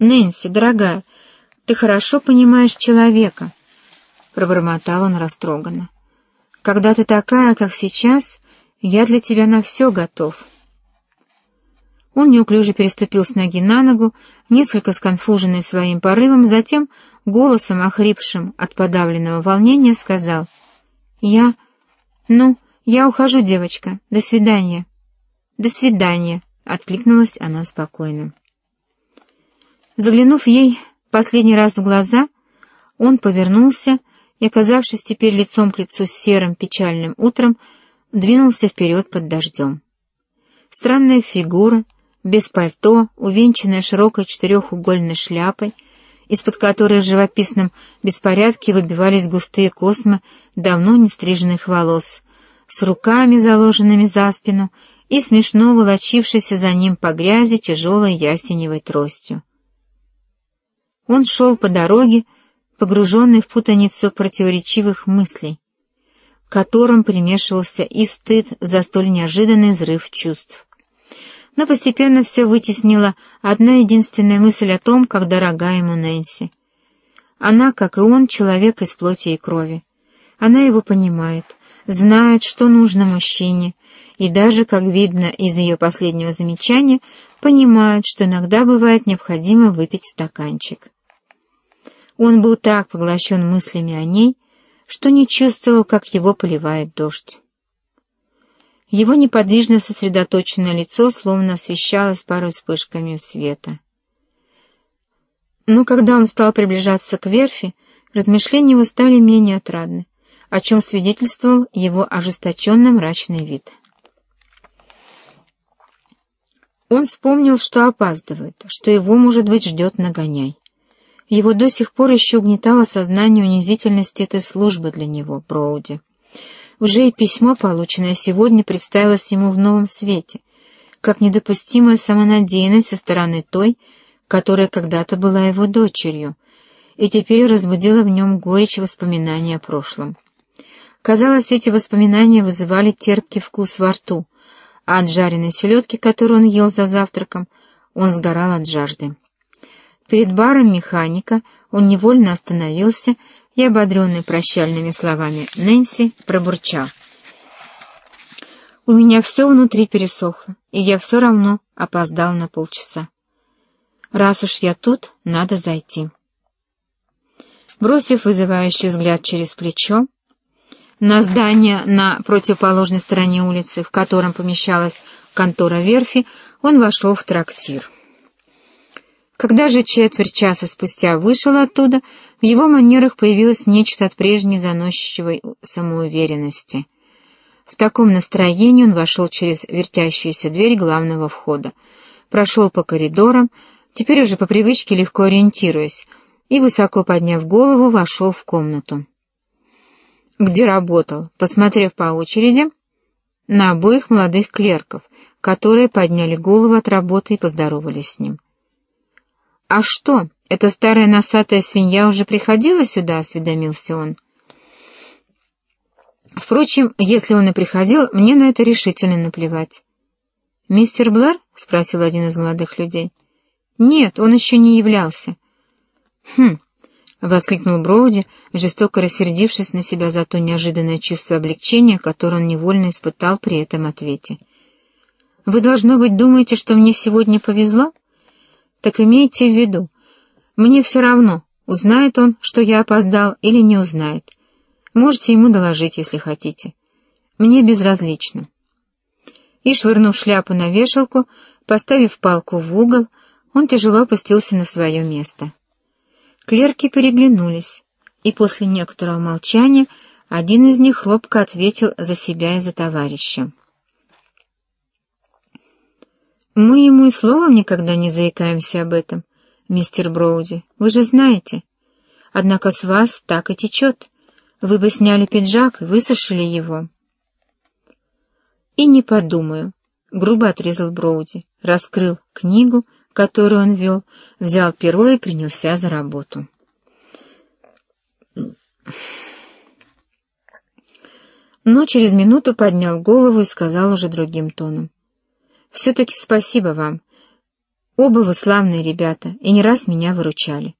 «Нэнси, дорогая, ты хорошо понимаешь человека», — пробормотал он растроганно. «Когда ты такая, как сейчас, я для тебя на все готов». Он неуклюже переступил с ноги на ногу, несколько сконфуженный своим порывом, затем голосом, охрипшим от подавленного волнения, сказал «Я... ну, я ухожу, девочка. До свидания». «До свидания», — откликнулась она спокойно. Заглянув ей последний раз в глаза, он повернулся и, оказавшись теперь лицом к лицу с серым печальным утром, двинулся вперед под дождем. Странная фигура, без пальто, увенчанная широкой четырехугольной шляпой, из-под которой в живописном беспорядке выбивались густые космы давно не стриженных волос, с руками, заложенными за спину, и смешно волочившейся за ним по грязи тяжелой ясеневой тростью. Он шел по дороге, погруженный в путаницу противоречивых мыслей, к которым примешивался и стыд за столь неожиданный взрыв чувств. Но постепенно все вытеснила одна единственная мысль о том, как дорога ему Нэнси. Она, как и он, человек из плоти и крови. Она его понимает, знает, что нужно мужчине, и даже, как видно из ее последнего замечания, понимает, что иногда бывает необходимо выпить стаканчик. Он был так поглощен мыслями о ней, что не чувствовал, как его поливает дождь. Его неподвижно сосредоточенное лицо словно освещалось парой вспышками света. Но когда он стал приближаться к верфи, размышления его стали менее отрадны, о чем свидетельствовал его ожесточенно мрачный вид. Он вспомнил, что опаздывает, что его, может быть, ждет нагоняй. Его до сих пор еще угнетало сознание унизительности этой службы для него, Броуди. Уже и письмо, полученное сегодня, представилось ему в новом свете, как недопустимая самонадеянность со стороны той, которая когда-то была его дочерью, и теперь разбудила в нем горечь воспоминаний о прошлом. Казалось, эти воспоминания вызывали терпкий вкус во рту, а от жареной селедки, которую он ел за завтраком, он сгорал от жажды. Перед баром механика он невольно остановился и, ободренный прощальными словами Нэнси, пробурчал. «У меня все внутри пересохло, и я все равно опоздал на полчаса. Раз уж я тут, надо зайти». Бросив вызывающий взгляд через плечо, на здание на противоположной стороне улицы, в котором помещалась контора верфи, он вошел в трактир. Когда же четверть часа спустя вышел оттуда, в его манерах появилось нечто от прежней заносчивой самоуверенности. В таком настроении он вошел через вертящуюся дверь главного входа, прошел по коридорам, теперь уже по привычке легко ориентируясь, и, высоко подняв голову, вошел в комнату. Где работал, посмотрев по очереди на обоих молодых клерков, которые подняли голову от работы и поздоровались с ним. «А что, эта старая носатая свинья уже приходила сюда?» — осведомился он. Впрочем, если он и приходил, мне на это решительно наплевать. «Мистер Блэр?» — спросил один из молодых людей. «Нет, он еще не являлся». «Хм!» — воскликнул Броуди, жестоко рассердившись на себя за то неожиданное чувство облегчения, которое он невольно испытал при этом ответе. «Вы, должно быть, думаете, что мне сегодня повезло?» Так имейте в виду, мне все равно, узнает он, что я опоздал или не узнает. Можете ему доложить, если хотите. Мне безразлично. И, швырнув шляпу на вешалку, поставив палку в угол, он тяжело опустился на свое место. Клерки переглянулись, и после некоторого молчания один из них робко ответил за себя и за товарища. Мы ему и словом никогда не заикаемся об этом, мистер Броуди, вы же знаете. Однако с вас так и течет. Вы бы сняли пиджак и высушили его. И не подумаю, — грубо отрезал Броуди, раскрыл книгу, которую он вел, взял перо и принялся за работу. Но через минуту поднял голову и сказал уже другим тоном. Все-таки спасибо вам. Оба вы славные ребята и не раз меня выручали.